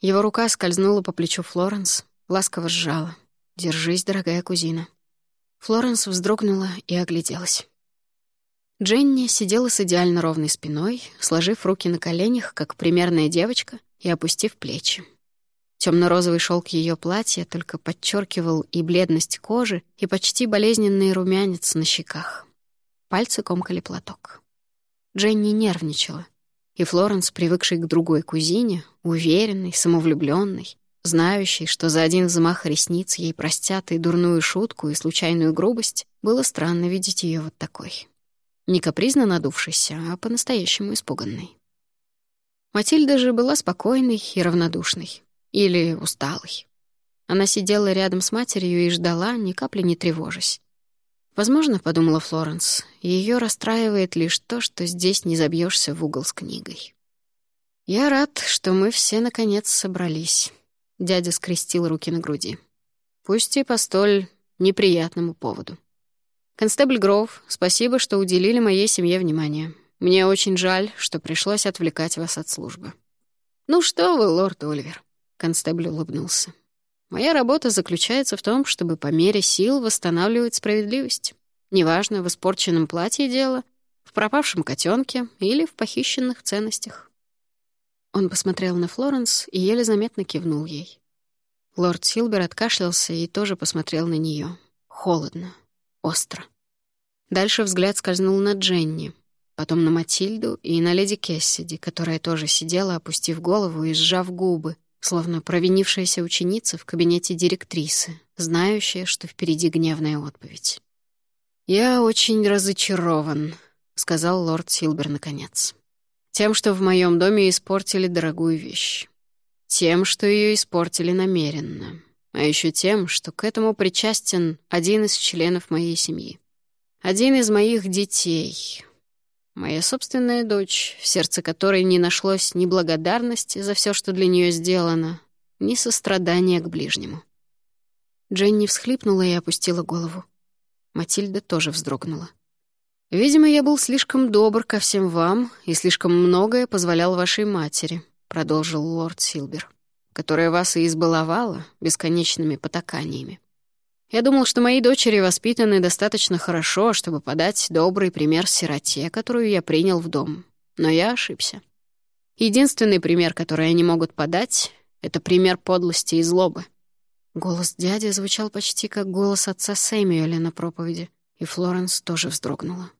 Его рука скользнула по плечу Флоренс, ласково сжала. «Держись, дорогая кузина». Флоренс вздрогнула и огляделась. Дженни сидела с идеально ровной спиной, сложив руки на коленях, как примерная девочка, и опустив плечи. Темно-розовый шелк ее платья только подчеркивал и бледность кожи, и почти болезненный румянец на щеках. Пальцы комкали платок. Дженни нервничала, и Флоренс, привыкший к другой кузине, уверенный, самовлюбленный, знающий, что за один взмах ресниц ей простят и дурную шутку, и случайную грубость, было странно видеть ее вот такой. Не капризно надувшейся, а по-настоящему испуганной. Матильда же была спокойной и равнодушной. Или усталой. Она сидела рядом с матерью и ждала, ни капли не тревожась. Возможно, подумала Флоренс, ее расстраивает лишь то, что здесь не забьешься в угол с книгой. «Я рад, что мы все наконец собрались». Дядя скрестил руки на груди. «Пусть и по столь неприятному поводу. Констебль Гроув, спасибо, что уделили моей семье внимание. Мне очень жаль, что пришлось отвлекать вас от службы». «Ну что вы, лорд Оливер», — констебль улыбнулся. «Моя работа заключается в том, чтобы по мере сил восстанавливать справедливость. Неважно, в испорченном платье дело, в пропавшем котенке или в похищенных ценностях». Он посмотрел на Флоренс и еле заметно кивнул ей. Лорд Силбер откашлялся и тоже посмотрел на нее. Холодно, остро. Дальше взгляд скользнул на Дженни, потом на Матильду и на леди Кессиди, которая тоже сидела, опустив голову и сжав губы, словно провинившаяся ученица в кабинете директрисы, знающая, что впереди гневная отповедь. «Я очень разочарован», — сказал лорд Силбер наконец. «Тем, что в моем доме испортили дорогую вещь. Тем, что ее испортили намеренно. А еще тем, что к этому причастен один из членов моей семьи. Один из моих детей, Моя собственная дочь, в сердце которой не нашлось ни благодарности за все, что для нее сделано, ни сострадания к ближнему. Дженни всхлипнула и опустила голову. Матильда тоже вздрогнула. «Видимо, я был слишком добр ко всем вам и слишком многое позволял вашей матери», — продолжил лорд Силбер, «которая вас и избаловала бесконечными потаканиями. Я думал, что мои дочери воспитаны достаточно хорошо, чтобы подать добрый пример сироте, которую я принял в дом. Но я ошибся. Единственный пример, который они могут подать, — это пример подлости и злобы. Голос дяди звучал почти как голос отца Сэмюэля на проповеди, и Флоренс тоже вздрогнула.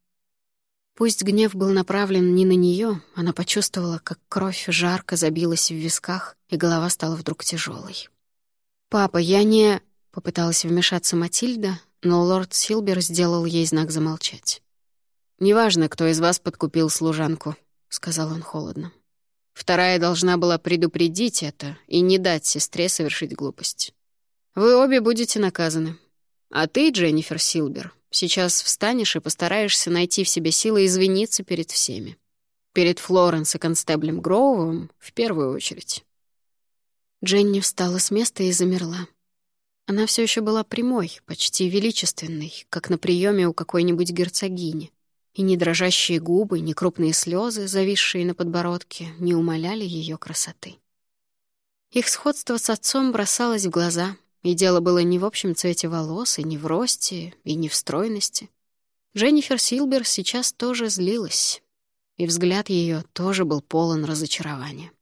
Пусть гнев был направлен не на нее, она почувствовала, как кровь жарко забилась в висках, и голова стала вдруг тяжелой. «Папа, я не...» Попыталась вмешаться Матильда, но лорд Силбер сделал ей знак замолчать. «Неважно, кто из вас подкупил служанку», — сказал он холодно. «Вторая должна была предупредить это и не дать сестре совершить глупость. Вы обе будете наказаны. А ты, Дженнифер Силбер, сейчас встанешь и постараешься найти в себе силы извиниться перед всеми. Перед Флоренс и констеблем Гроувом в первую очередь». Дженни встала с места и замерла. Она все еще была прямой, почти величественной, как на приеме у какой-нибудь герцогини. И ни дрожащие губы, ни крупные слезы, зависшие на подбородке, не умаляли ее красоты. Их сходство с отцом бросалось в глаза, и дело было не в общем цвете волос, и не в росте, и не в стройности. Дженнифер Силбер сейчас тоже злилась, и взгляд ее тоже был полон разочарования.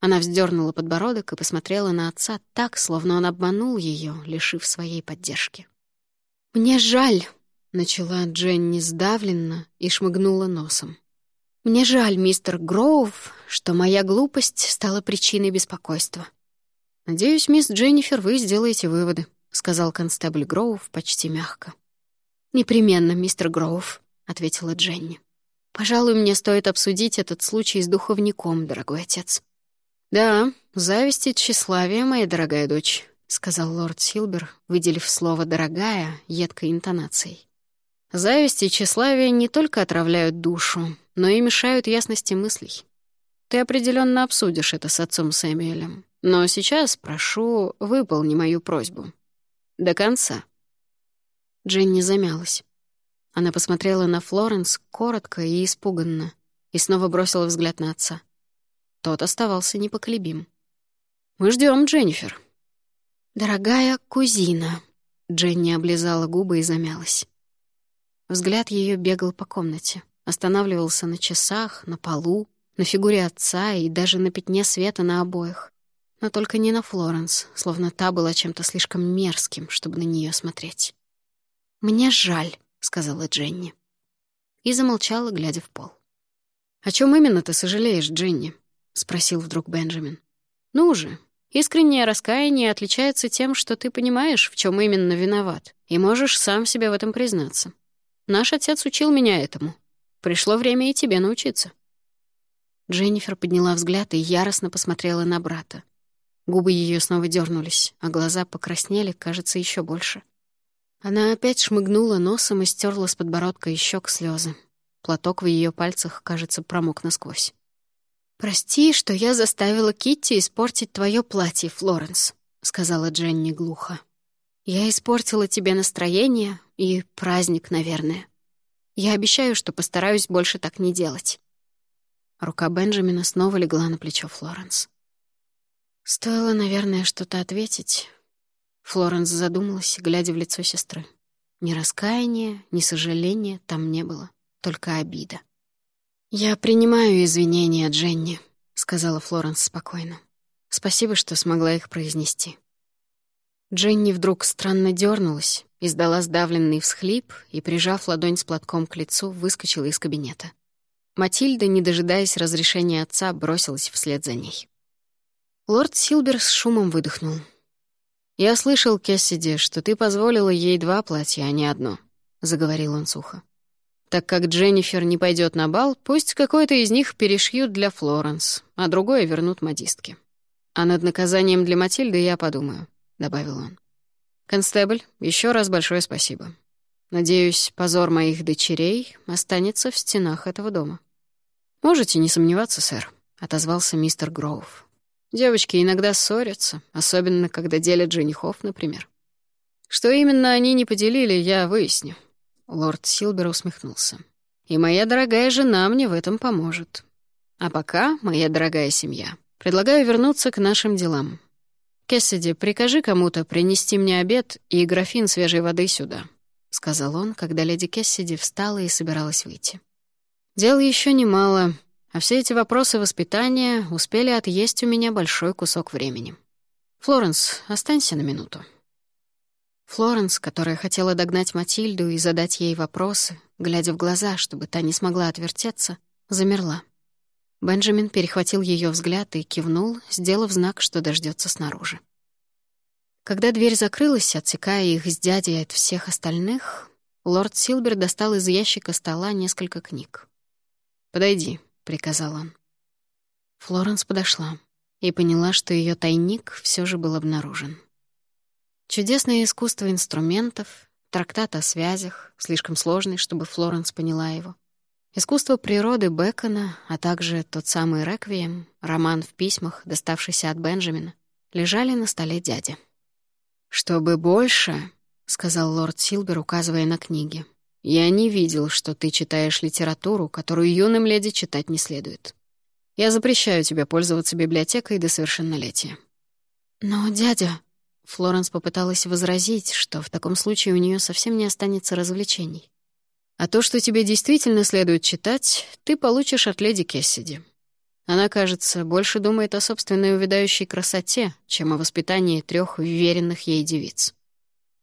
Она вздернула подбородок и посмотрела на отца так, словно он обманул ее, лишив своей поддержки. «Мне жаль», — начала Дженни сдавленно и шмыгнула носом. «Мне жаль, мистер Гроув, что моя глупость стала причиной беспокойства». «Надеюсь, мисс Дженнифер, вы сделаете выводы», — сказал констебль Гроув почти мягко. «Непременно, мистер Гроув», — ответила Дженни. «Пожалуй, мне стоит обсудить этот случай с духовником, дорогой отец». «Да, зависть и тщеславие, моя дорогая дочь», — сказал лорд Силбер, выделив слово «дорогая» едкой интонацией. «Зависть и тщеславие не только отравляют душу, но и мешают ясности мыслей. Ты определенно обсудишь это с отцом Сэмюэлем. Но сейчас, прошу, выполни мою просьбу. До конца». Дженни замялась. Она посмотрела на Флоренс коротко и испуганно и снова бросила взгляд на отца. Тот оставался непоколебим. «Мы ждем, Дженнифер». «Дорогая кузина», — Дженни облизала губы и замялась. Взгляд ее бегал по комнате, останавливался на часах, на полу, на фигуре отца и даже на пятне света на обоих. Но только не на Флоренс, словно та была чем-то слишком мерзким, чтобы на нее смотреть. «Мне жаль», — сказала Дженни. И замолчала, глядя в пол. «О чем именно ты сожалеешь, Дженни?» — спросил вдруг Бенджамин. «Ну же, искреннее раскаяние отличается тем, что ты понимаешь, в чем именно виноват, и можешь сам себе в этом признаться. Наш отец учил меня этому. Пришло время и тебе научиться». Дженнифер подняла взгляд и яростно посмотрела на брата. Губы ее снова дернулись, а глаза покраснели, кажется, еще больше. Она опять шмыгнула носом и стерла с подбородка и щек слезы. Платок в ее пальцах, кажется, промок насквозь. «Прости, что я заставила Китти испортить твое платье, Флоренс», — сказала Дженни глухо. «Я испортила тебе настроение и праздник, наверное. Я обещаю, что постараюсь больше так не делать». Рука Бенджамина снова легла на плечо Флоренс. Стоило, наверное, что-то ответить. Флоренс задумалась, глядя в лицо сестры. Ни раскаяния, ни сожаления там не было, только обида. «Я принимаю извинения, Дженни», — сказала Флоренс спокойно. «Спасибо, что смогла их произнести». Дженни вдруг странно дернулась, издала сдавленный всхлип и, прижав ладонь с платком к лицу, выскочила из кабинета. Матильда, не дожидаясь разрешения отца, бросилась вслед за ней. Лорд Силбер с шумом выдохнул. «Я слышал, Кессиди, что ты позволила ей два платья, а не одно», — заговорил он сухо. «Так как Дженнифер не пойдет на бал, пусть какое-то из них перешьют для Флоренс, а другое вернут модистке. А над наказанием для Матильды я подумаю», — добавил он. «Констебль, еще раз большое спасибо. Надеюсь, позор моих дочерей останется в стенах этого дома». «Можете не сомневаться, сэр», — отозвался мистер Гроув. Девочки иногда ссорятся, особенно когда делят женихов, например. Что именно они не поделили, я выясню. Лорд Силбер усмехнулся. И моя дорогая жена мне в этом поможет. А пока, моя дорогая семья, предлагаю вернуться к нашим делам. Кессиди, прикажи кому-то принести мне обед и графин свежей воды сюда, сказал он, когда леди Кессиди встала и собиралась выйти. Дел еще немало, а все эти вопросы воспитания успели отъесть у меня большой кусок времени. «Флоренс, останься на минуту». Флоренс, которая хотела догнать Матильду и задать ей вопросы, глядя в глаза, чтобы та не смогла отвертеться, замерла. Бенджамин перехватил ее взгляд и кивнул, сделав знак, что дождется снаружи. Когда дверь закрылась, отсекая их с дядей от всех остальных, лорд Силбер достал из ящика стола несколько книг. «Подойди», — приказал он. Флоренс подошла и поняла, что ее тайник все же был обнаружен. Чудесное искусство инструментов, трактат о связях, слишком сложный, чтобы Флоренс поняла его. Искусство природы Бекона, а также тот самый «Реквием», роман в письмах, доставшийся от Бенджамина, лежали на столе дяди. «Чтобы больше», — сказал лорд Силбер, указывая на книги, я не видел, что ты читаешь литературу, которую юным леди читать не следует. Я запрещаю тебе пользоваться библиотекой до совершеннолетия». «Но, дядя...» Флоренс попыталась возразить, что в таком случае у нее совсем не останется развлечений. «А то, что тебе действительно следует читать, ты получишь от леди Кессиди. Она, кажется, больше думает о собственной увядающей красоте, чем о воспитании трех уверенных ей девиц.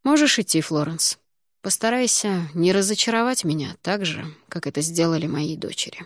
Можешь идти, Флоренс. Постарайся не разочаровать меня так же, как это сделали мои дочери.